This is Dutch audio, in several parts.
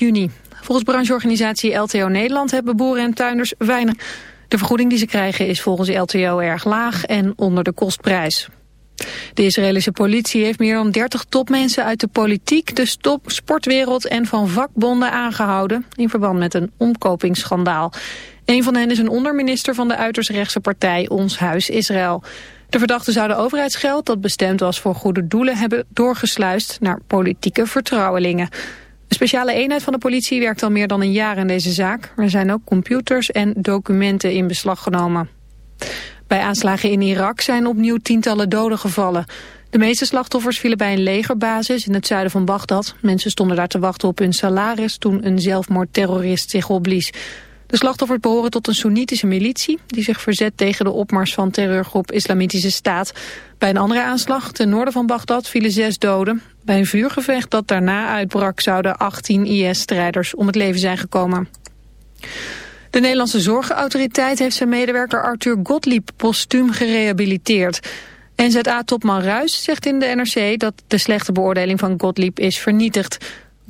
juni. Volgens brancheorganisatie LTO Nederland hebben boeren en tuinders weinig... De vergoeding die ze krijgen is volgens LTO erg laag en onder de kostprijs. De Israëlische politie heeft meer dan 30 topmensen uit de politiek, de sportwereld en van vakbonden aangehouden in verband met een omkopingsschandaal. Een van hen is een onderminister van de uiterst rechtse partij Ons Huis Israël. De verdachten zouden overheidsgeld dat bestemd was voor goede doelen hebben doorgesluist naar politieke vertrouwelingen. Een speciale eenheid van de politie werkt al meer dan een jaar in deze zaak. Er zijn ook computers en documenten in beslag genomen. Bij aanslagen in Irak zijn opnieuw tientallen doden gevallen. De meeste slachtoffers vielen bij een legerbasis in het zuiden van Bagdad. Mensen stonden daar te wachten op hun salaris toen een zelfmoordterrorist zich opblies. De slachtoffers behoren tot een Soenitische militie... die zich verzet tegen de opmars van terreurgroep Islamitische Staat. Bij een andere aanslag ten noorden van Bagdad vielen zes doden. Bij een vuurgevecht dat daarna uitbrak zouden 18 IS-strijders om het leven zijn gekomen. De Nederlandse Zorgautoriteit heeft zijn medewerker Arthur Gottlieb postuum gerehabiliteerd. NZA-topman Ruis zegt in de NRC dat de slechte beoordeling van Gottlieb is vernietigd.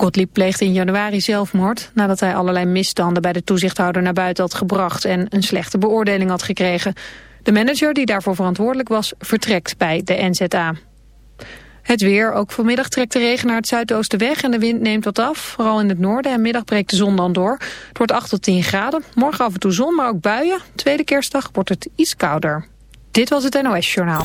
Gottlieb pleegde in januari zelfmoord nadat hij allerlei misstanden bij de toezichthouder naar buiten had gebracht en een slechte beoordeling had gekregen. De manager die daarvoor verantwoordelijk was vertrekt bij de NZA. Het weer. Ook vanmiddag trekt de regen naar het zuidoosten weg en de wind neemt wat af. Vooral in het noorden en middag breekt de zon dan door. Het wordt 8 tot 10 graden. Morgen af en toe zon, maar ook buien. Tweede kerstdag wordt het iets kouder. Dit was het NOS Journaal.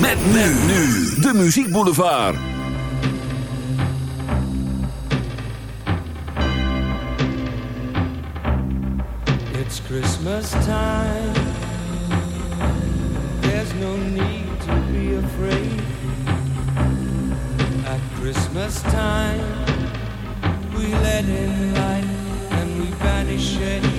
Met men nu. De Muziek Boulevard. It's Christmas time. There's no need to be afraid. At Christmas time, we let in light and we banish it.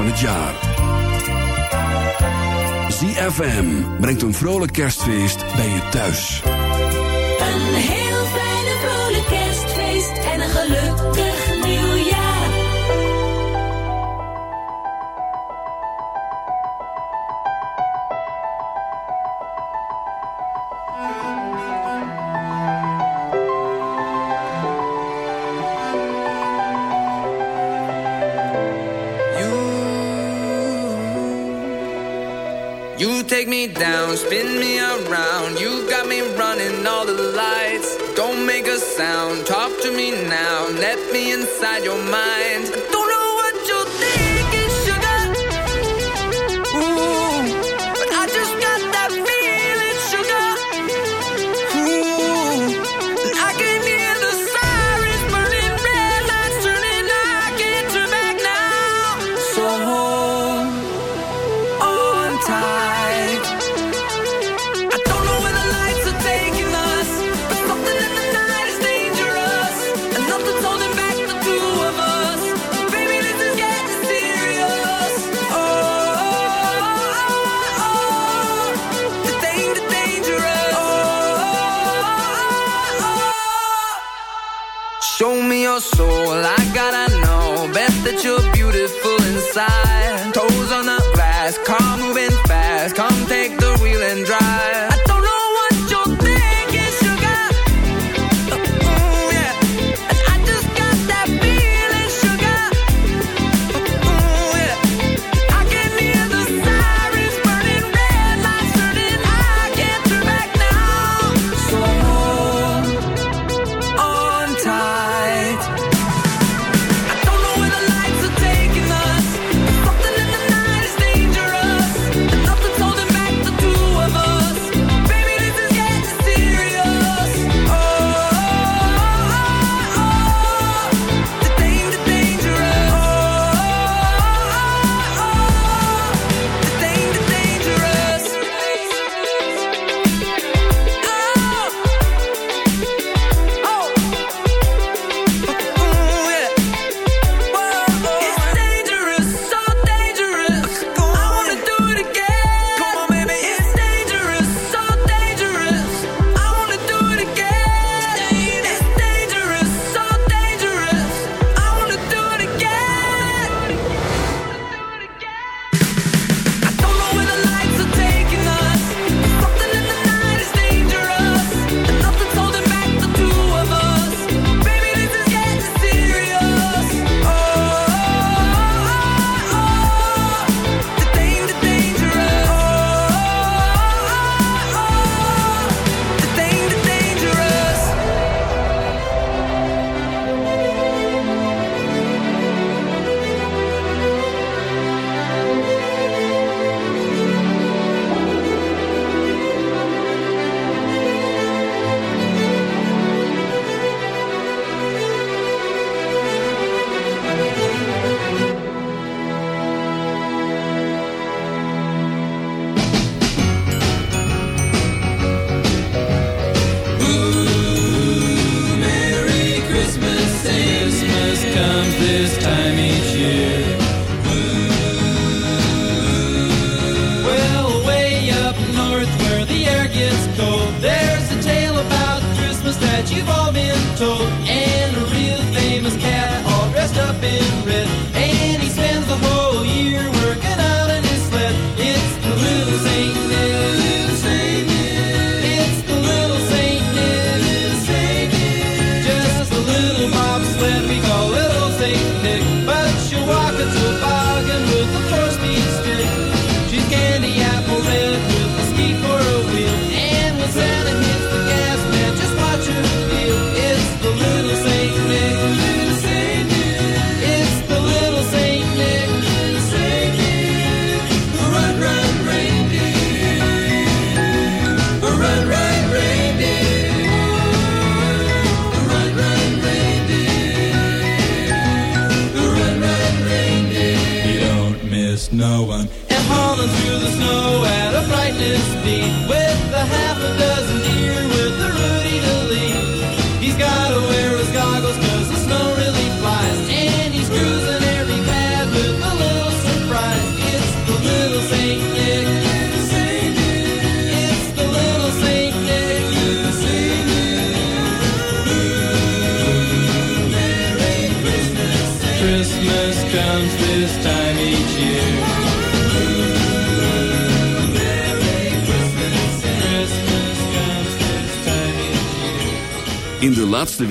van het jaar. ZFM brengt een vrolijk kerstfeest bij je thuis. make a sound. Talk to me now. Let me inside your mind. Don't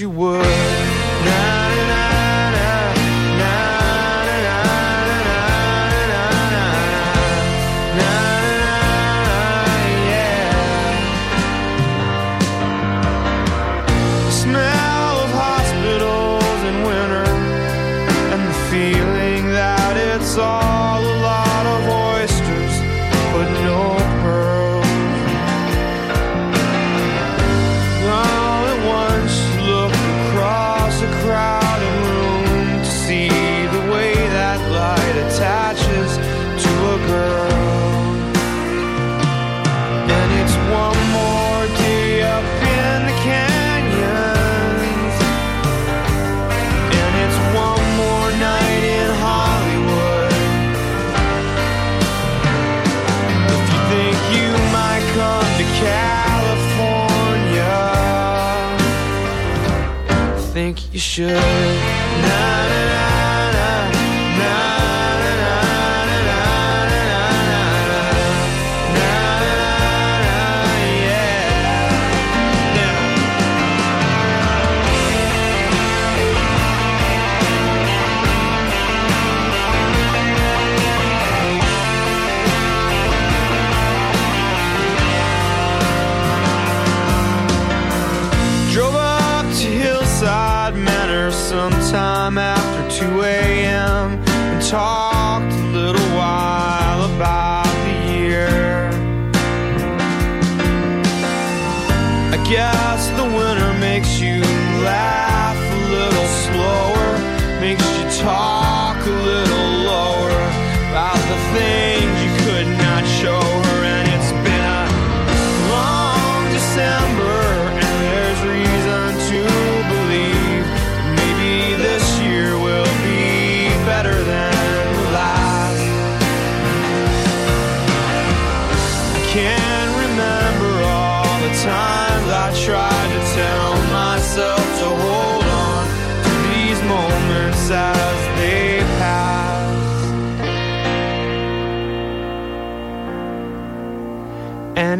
you would. you should. Yeah.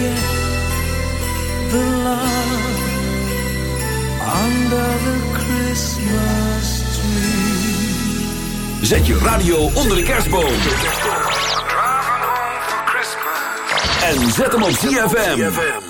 forget the love under the Christmas tree. Zet je radio onder de kerstboom. Rangong for Christmas. En zet hem op ZFM.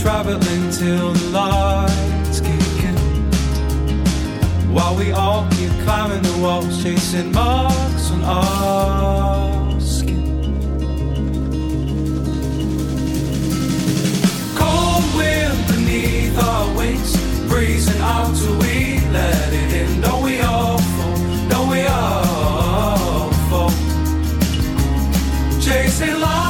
traveling till the lights kick in. While we all keep climbing the walls, chasing marks on our skin. Cold wind beneath our wings, breezing out till we let it in. Don't we all fall? Don't we all fall? Chasing lights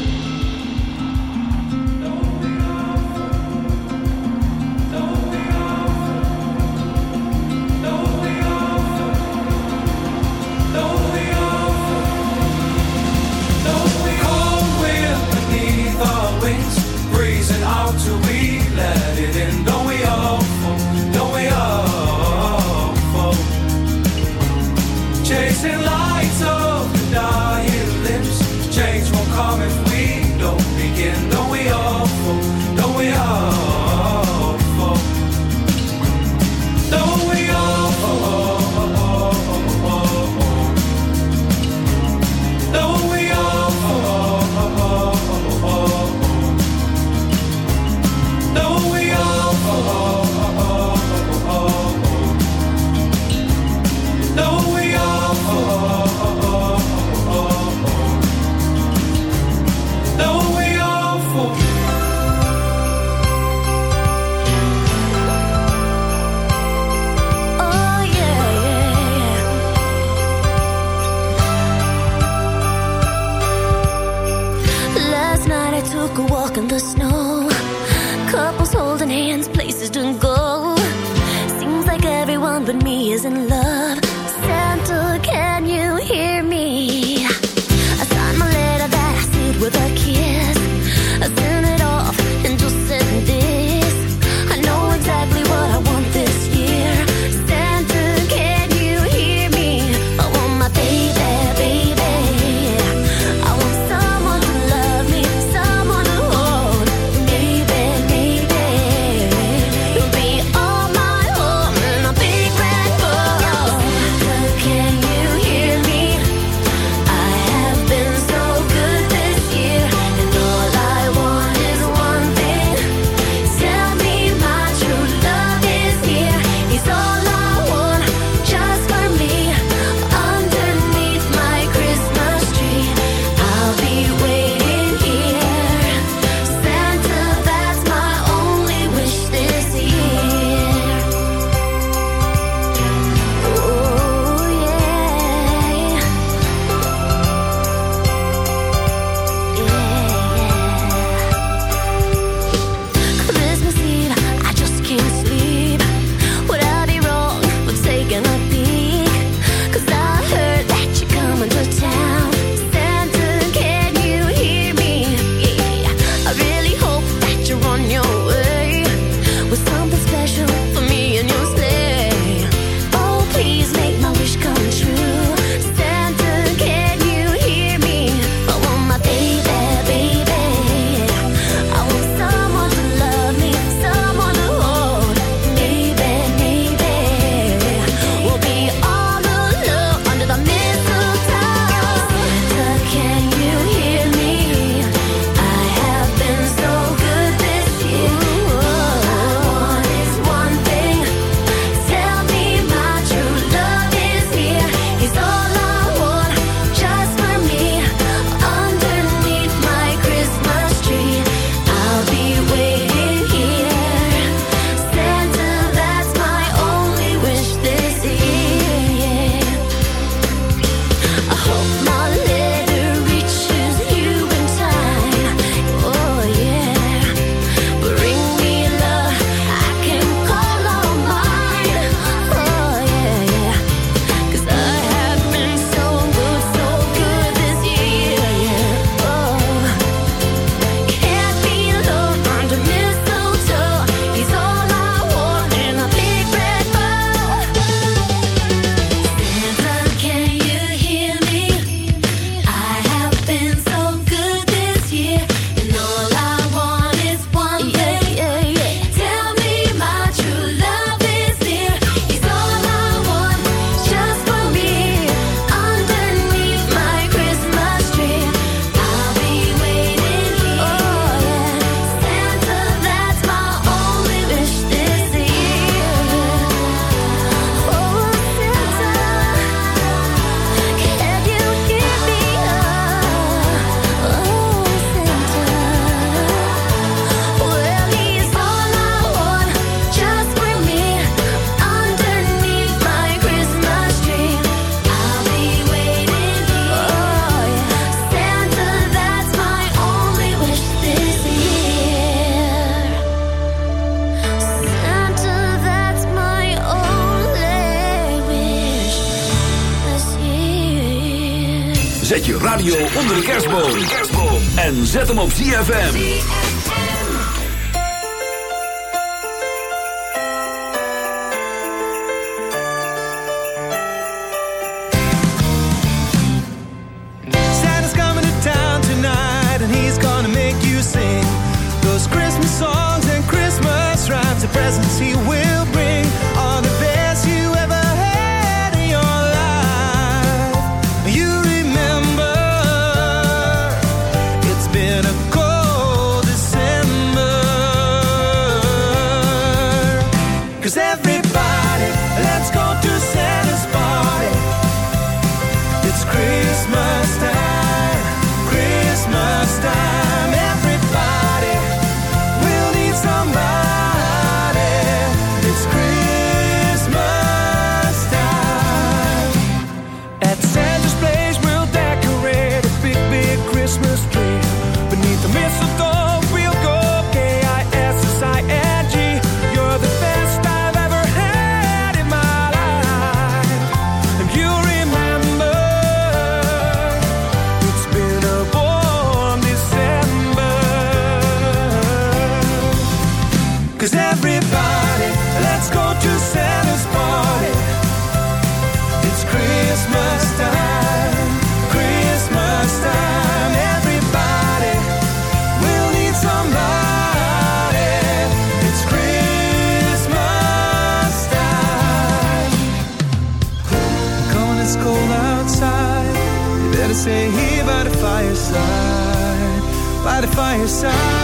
En zet hem op ZFM. by your side.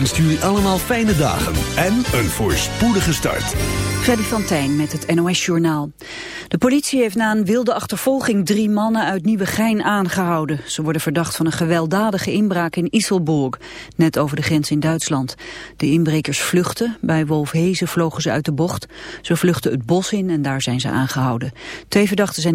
wenst jullie allemaal fijne dagen en een voorspoedige start. Freddy van Tijn met het NOS Journaal. De politie heeft na een wilde achtervolging drie mannen uit Nieuwegein aangehouden. Ze worden verdacht van een gewelddadige inbraak in Isselburg, net over de grens in Duitsland. De inbrekers vluchten. Bij Wolfhezen vlogen ze uit de bocht. Ze vluchten het bos in en daar zijn ze aangehouden. Twee verdachten zijn